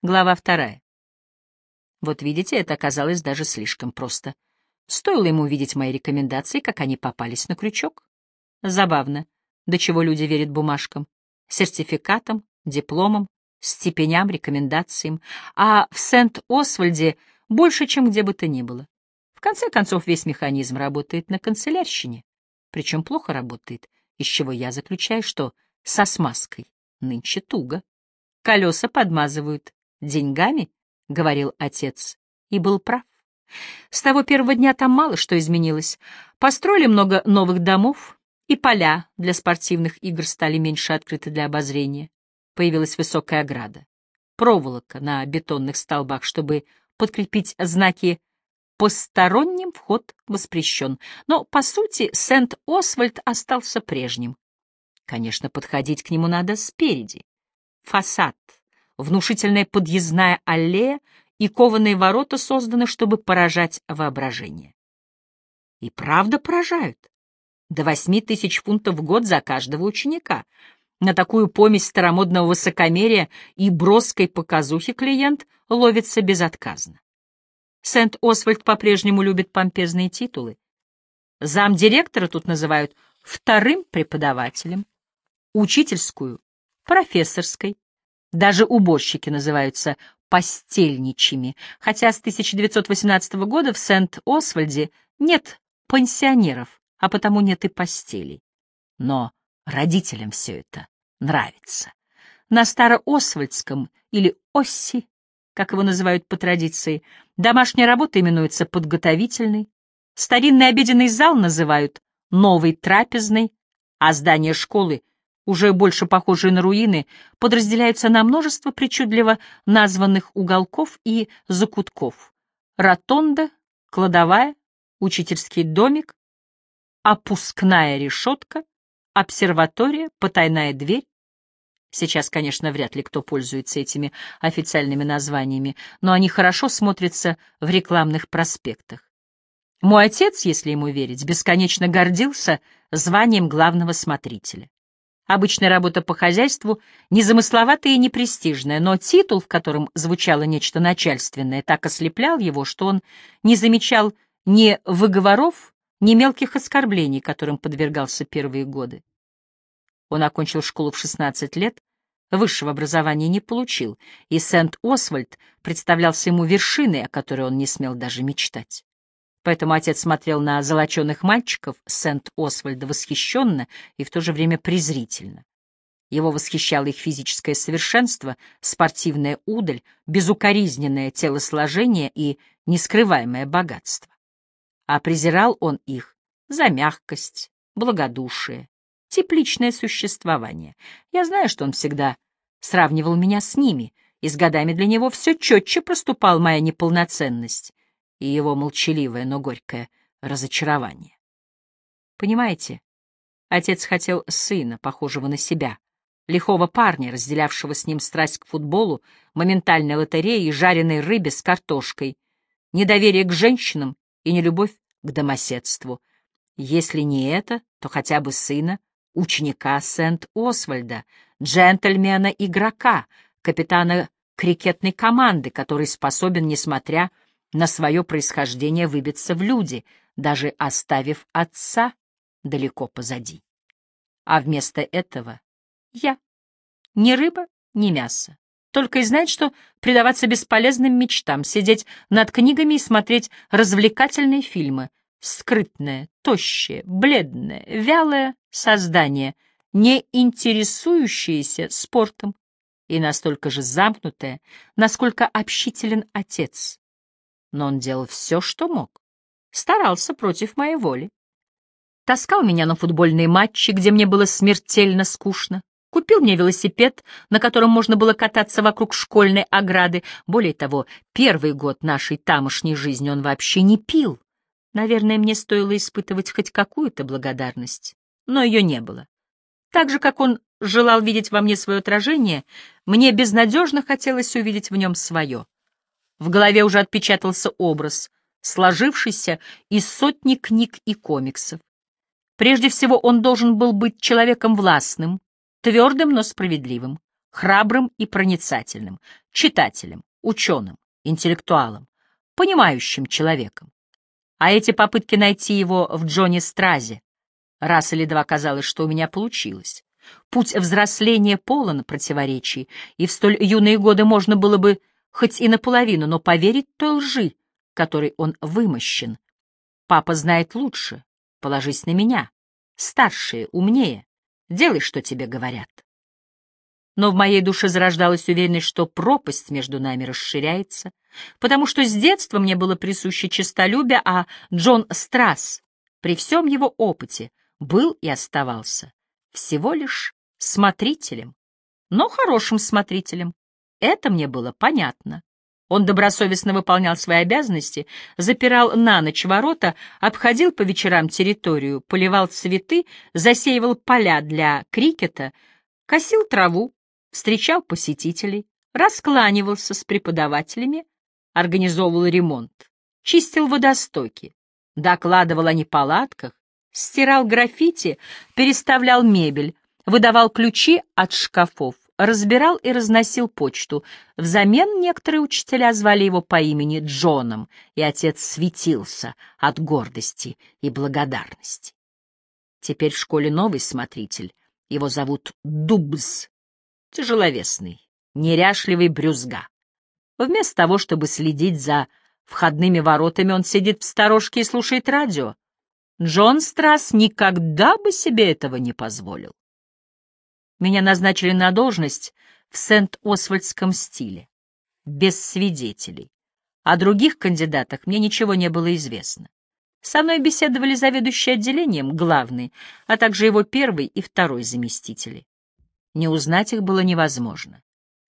Глава вторая. Вот видите, это оказалось даже слишком просто. Стоило ему увидеть мои рекомендации, как они попались на крючок. Забавно, до чего люди верят бумажкам, сертификатам, дипломам, степеням, рекомендациям, а в Сент-Освальде больше, чем где бы то ни было. В конце концов, весь механизм работает на канцелярщине, причем плохо работает, из чего я заключаю, что со смазкой нынче туго. Колеса подмазывают деньгами, — говорил отец, и был прав. С того первого дня там мало что изменилось. Построили много новых домов, и поля для спортивных игр стали меньше открыты для обозрения. Появилась высокая ограда, проволока на бетонных столбах, чтобы подкрепить знаки «посторонним вход воспрещен». Но, по сути, Сент-Освальд остался прежним. Конечно, подходить к нему надо спереди. Фасад, внушительная подъездная аллея и кованые ворота созданы, чтобы поражать воображение. И правда поражают. До восьми тысяч фунтов в год за каждого ученика. На такую помесь старомодного высокомерия и броской показухи клиент ловится безотказно. Сент-Освальд по-прежнему любит помпезные титулы. Замдиректора тут называют вторым преподавателем учительскую, профессорской. Даже уборщики называются постельничьими, хотя с 1918 года в Сент-Освальде нет пансионеров, а потому нет и постелей. Но родителям все это нравится. На Староосвальдском или Осси, как его называют по традиции, домашняя работа именуется подготовительной, старинный обеденный зал называют новой трапезной, а здание школы уже больше похожие на руины, подразделяются на множество причудливо названных уголков и закутков. Ротонда, кладовая, учительский домик, опускная решетка, обсерватория, потайная дверь. Сейчас, конечно, вряд ли кто пользуется этими официальными названиями, но они хорошо смотрятся в рекламных проспектах. Мой отец, если ему верить, бесконечно гордился званием главного смотрителя. Обычная работа по хозяйству, незамысловатая и непрестижная, но титул, в котором звучало нечто начальственное, так ослеплял его, что он не замечал ни выговоров, ни мелких оскорблений, которым подвергался первые годы. Он окончил школу в 16 лет, высшего образования не получил, и Сент-Освальд представлялся ему вершиной, о которой он не смел даже мечтать. Поэтому отец смотрел на золоченых мальчиков Сент-Освальда восхищенно и в то же время презрительно. Его восхищало их физическое совершенство, спортивная удаль, безукоризненное телосложение и нескрываемое богатство. А презирал он их за мягкость, благодушие, тепличное существование. Я знаю, что он всегда сравнивал меня с ними, и с годами для него все четче проступал моя неполноценность и его молчаливое, но горькое разочарование. Понимаете, отец хотел сына, похожего на себя, лихого парня, разделявшего с ним страсть к футболу, моментальной лотерее и жареной рыбе с картошкой, недоверие к женщинам и нелюбовь к домоседству. Если не это, то хотя бы сына, ученика Сент-Освальда, джентльмена-игрока, капитана крикетной команды, который способен, несмотря на на свое происхождение выбиться в люди, даже оставив отца далеко позади. А вместо этого я. Ни рыба, ни мясо. Только и знать, что предаваться бесполезным мечтам, сидеть над книгами и смотреть развлекательные фильмы. Скрытное, тощее, бледное, вялое создание, не интересующееся спортом и настолько же замкнутое, насколько общителен отец, но он делал все, что мог. Старался против моей воли. Таскал меня на футбольные матчи, где мне было смертельно скучно. Купил мне велосипед, на котором можно было кататься вокруг школьной ограды. Более того, первый год нашей тамошней жизни он вообще не пил. Наверное, мне стоило испытывать хоть какую-то благодарность, но ее не было. Так же, как он желал видеть во мне свое отражение, мне безнадежно хотелось увидеть в нем свое. В голове уже отпечатался образ, сложившийся из сотни книг и комиксов. Прежде всего, он должен был быть человеком властным, твердым, но справедливым, храбрым и проницательным, читателем, ученым, интеллектуалом, понимающим человеком. А эти попытки найти его в Джоне Стразе, раз или два казалось, что у меня получилось. Путь взросления полон противоречий, и в столь юные годы можно было бы хоть и наполовину, но поверить той лжи, которой он вымощен. Папа знает лучше, положись на меня. Старшие, умнее, делай, что тебе говорят. Но в моей душе зарождалась уверенность, что пропасть между нами расширяется, потому что с детства мне было присуще честолюбие, а Джон Страсс, при всем его опыте, был и оставался всего лишь смотрителем, но хорошим смотрителем. Это мне было понятно. Он добросовестно выполнял свои обязанности, запирал на ночь ворота, обходил по вечерам территорию, поливал цветы, засеивал поля для крикета, косил траву, встречал посетителей, раскланивался с преподавателями, организовывал ремонт, чистил водостоки, докладывал о неполадках, стирал граффити, переставлял мебель, выдавал ключи от шкафов, разбирал и разносил почту. Взамен некоторые учителя звали его по имени Джоном, и отец светился от гордости и благодарности. Теперь в школе новый смотритель. Его зовут Дубс, тяжеловесный, неряшливый брюзга. Вместо того, чтобы следить за входными воротами, он сидит в сторожке и слушает радио. Джон Страс никогда бы себе этого не позволил. Меня назначили на должность в Сент-Освальдском стиле, без свидетелей. О других кандидатах мне ничего не было известно. Со мной беседовали заведующий отделением, главный, а также его первый и второй заместители. Не узнать их было невозможно.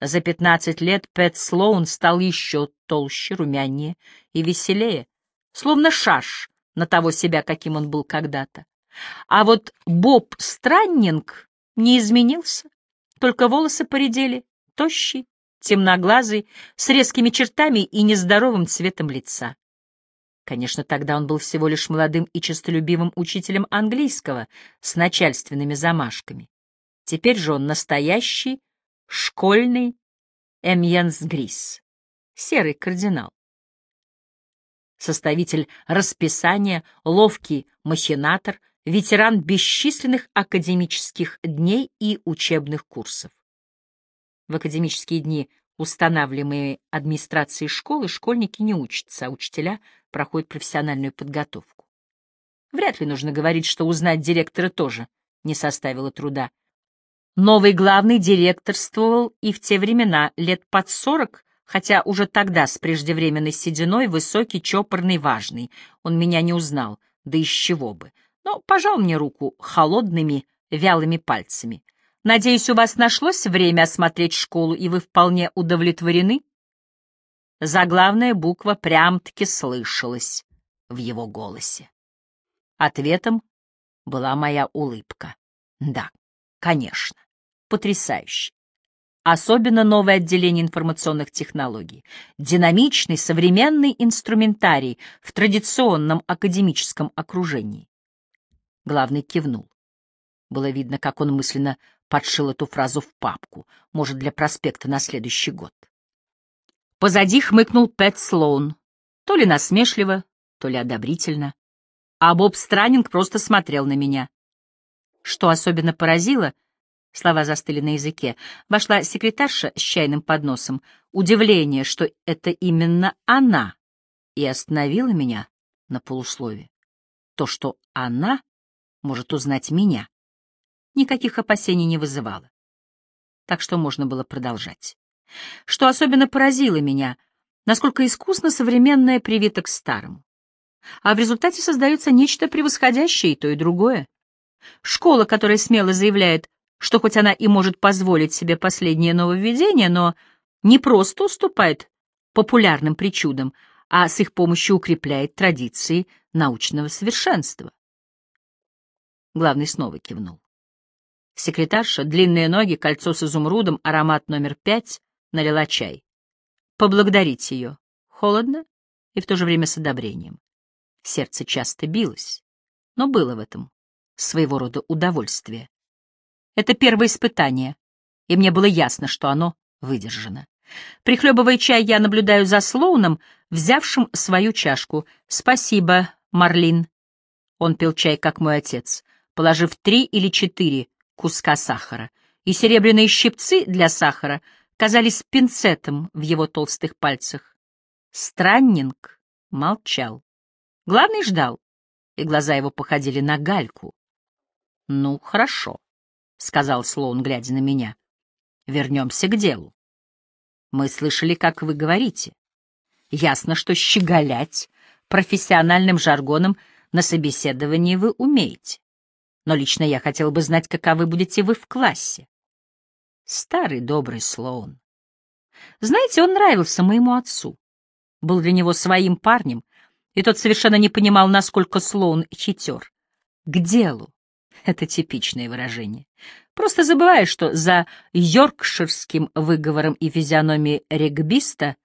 За пятнадцать лет Пэт Слоун стал еще толще, румянее и веселее, словно шаш на того себя, каким он был когда-то. А вот Боб Страннинг не изменился, только волосы поредели, тощий, темноглазый, с резкими чертами и нездоровым цветом лица. Конечно, тогда он был всего лишь молодым и честолюбивым учителем английского с начальственными замашками. Теперь же он настоящий школьный Эмьенс Грис, серый кардинал составитель расписания, ловкий махинатор, ветеран бесчисленных академических дней и учебных курсов. В академические дни, устанавливаемые администрацией школы, школьники не учатся, а учителя проходят профессиональную подготовку. Вряд ли нужно говорить, что узнать директора тоже не составило труда. Новый главный директорствовал и в те времена, лет под сорок, хотя уже тогда с преждевременной сединой, высокий, чопорный, важный. Он меня не узнал, да из чего бы. Но пожал мне руку холодными, вялыми пальцами. Надеюсь, у вас нашлось время осмотреть школу, и вы вполне удовлетворены? Заглавная буква прям-таки слышалась в его голосе. Ответом была моя улыбка. Да, конечно, потрясающе особенно новое отделение информационных технологий, динамичный современный инструментарий в традиционном академическом окружении. Главный кивнул. Было видно, как он мысленно подшил эту фразу в папку, может, для проспекта на следующий год. Позади хмыкнул Пэт Слоун, то ли насмешливо, то ли одобрительно, а Боб Странинг просто смотрел на меня. Что особенно поразило — Слова застыли на языке. Вошла секретарша с чайным подносом. Удивление, что это именно она, и остановила меня на полуслове. То, что она может узнать меня, никаких опасений не вызывало. Так что можно было продолжать. Что особенно поразило меня, насколько искусно современное привито к старому. А в результате создается нечто превосходящее и то, и другое. Школа, которая смело заявляет что хоть она и может позволить себе последнее нововведение, но не просто уступает популярным причудам, а с их помощью укрепляет традиции научного совершенства. Главный снова кивнул. Секретарша, длинные ноги, кольцо с изумрудом, аромат номер пять, налила чай. Поблагодарить ее. Холодно и в то же время с одобрением. Сердце часто билось, но было в этом своего рода удовольствие. Это первое испытание, и мне было ясно, что оно выдержано. Прихлебывая чай, я наблюдаю за Слоуном, взявшим свою чашку. «Спасибо, Марлин». Он пил чай, как мой отец, положив три или четыре куска сахара, и серебряные щипцы для сахара казались пинцетом в его толстых пальцах. Страннинг молчал. Главный ждал, и глаза его походили на гальку. «Ну, хорошо», — сказал Слоун, глядя на меня. «Вернемся к делу. Мы слышали, как вы говорите. Ясно, что щеголять профессиональным жаргоном на собеседовании вы умеете. Но лично я хотел бы знать, каковы будете вы в классе. Старый добрый Слоун. Знаете, он нравился моему отцу. Был для него своим парнем, и тот совершенно не понимал, насколько Слоун хитер. К делу. Это типичное выражение. Просто забывая, что за йоркширским выговором и физиономией регбиста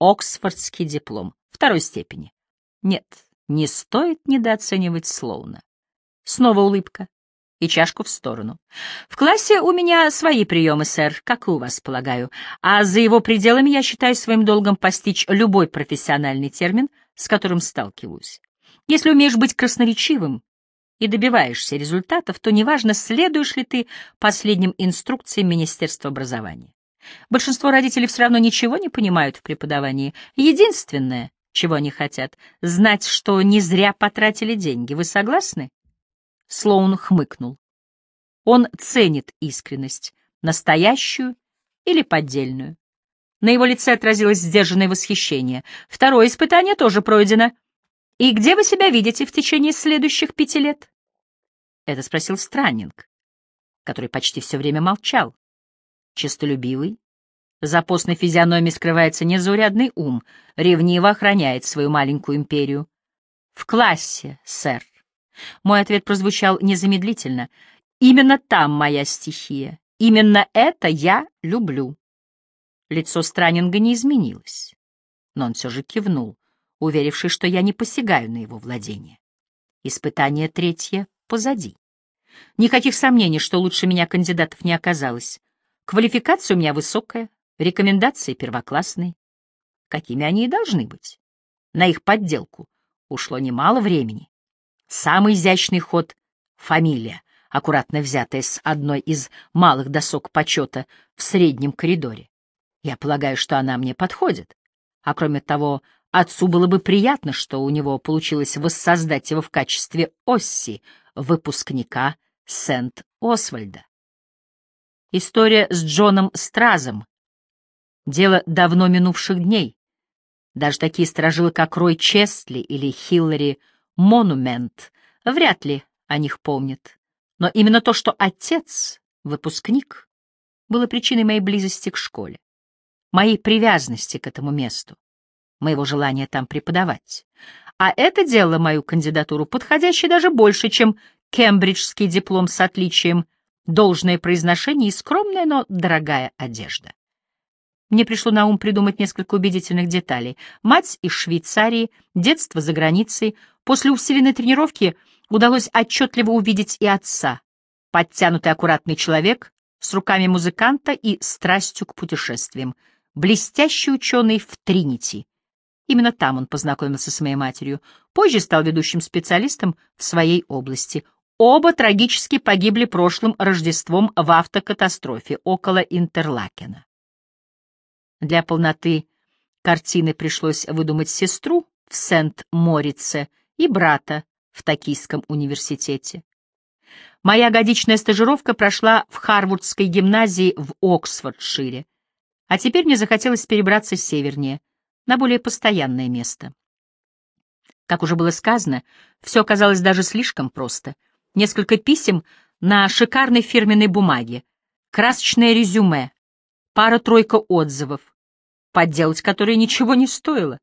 Оксфордский диплом второй степени. Нет, не стоит недооценивать Слоуна. Снова улыбка и чашку в сторону. В классе у меня свои приемы, сэр, как и у вас, полагаю, а за его пределами я считаю своим долгом постичь любой профессиональный термин, с которым сталкиваюсь. Если умеешь быть красноречивым, и добиваешься результатов, то неважно, следуешь ли ты последним инструкциям Министерства образования. Большинство родителей все равно ничего не понимают в преподавании. Единственное, чего они хотят, знать, что не зря потратили деньги. Вы согласны? Слоун хмыкнул. Он ценит искренность, настоящую или поддельную. На его лице отразилось сдержанное восхищение. Второе испытание тоже пройдено. «И где вы себя видите в течение следующих пяти лет?» Это спросил Страннинг, который почти все время молчал. Честолюбивый, за постной физиономией скрывается незаурядный ум, ревниво охраняет свою маленькую империю. «В классе, сэр». Мой ответ прозвучал незамедлительно. «Именно там моя стихия. Именно это я люблю». Лицо Страннинга не изменилось, но он все же кивнул уверивший, что я не посягаю на его владение. Испытание третье позади. Никаких сомнений, что лучше меня кандидатов не оказалось. Квалификация у меня высокая, рекомендации первоклассные. Какими они и должны быть. На их подделку ушло немало времени. Самый изящный ход — фамилия, аккуратно взятая с одной из малых досок почета в среднем коридоре. Я полагаю, что она мне подходит. А кроме того, Отцу было бы приятно, что у него получилось воссоздать его в качестве Осси, выпускника Сент-Освальда. История с Джоном Стразом. Дело давно минувших дней. Даже такие сторожилы, как Рой Честли или Хиллари Монумент, вряд ли о них помнят. Но именно то, что отец — выпускник, было причиной моей близости к школе, моей привязанности к этому месту моего желания там преподавать. А это делало мою кандидатуру подходящей даже больше, чем кембриджский диплом с отличием, должное произношение и скромная, но дорогая одежда. Мне пришло на ум придумать несколько убедительных деталей. Мать из Швейцарии, детство за границей. После усиленной тренировки удалось отчетливо увидеть и отца. Подтянутый аккуратный человек с руками музыканта и страстью к путешествиям. Блестящий ученый в Тринити — Именно там он познакомился с моей матерью. Позже стал ведущим специалистом в своей области. Оба трагически погибли прошлым Рождеством в автокатастрофе около Интерлакена. Для полноты картины пришлось выдумать сестру в Сент-Морице и брата в Токийском университете. Моя годичная стажировка прошла в Харвардской гимназии в Оксфордшире, а теперь мне захотелось перебраться севернее — на более постоянное место. Как уже было сказано, все оказалось даже слишком просто. Несколько писем на шикарной фирменной бумаге, красочное резюме, пара-тройка отзывов, подделать которые ничего не стоило.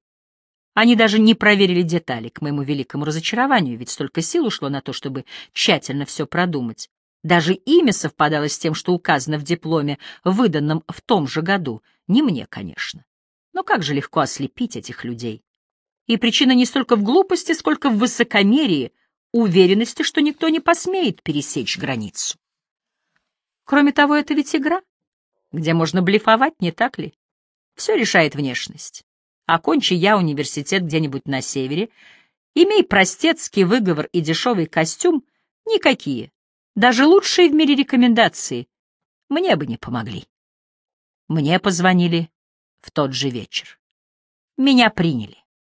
Они даже не проверили детали, к моему великому разочарованию, ведь столько сил ушло на то, чтобы тщательно все продумать. Даже имя совпадало с тем, что указано в дипломе, выданном в том же году. Не мне, конечно. Но как же легко ослепить этих людей. И причина не столько в глупости, сколько в высокомерии, уверенности, что никто не посмеет пересечь границу. Кроме того, это ведь игра, где можно блефовать, не так ли? Все решает внешность. Окончи я университет где-нибудь на севере, имей простецкий выговор и дешевый костюм, никакие, даже лучшие в мире рекомендации, мне бы не помогли. Мне позвонили в тот же вечер. Меня приняли.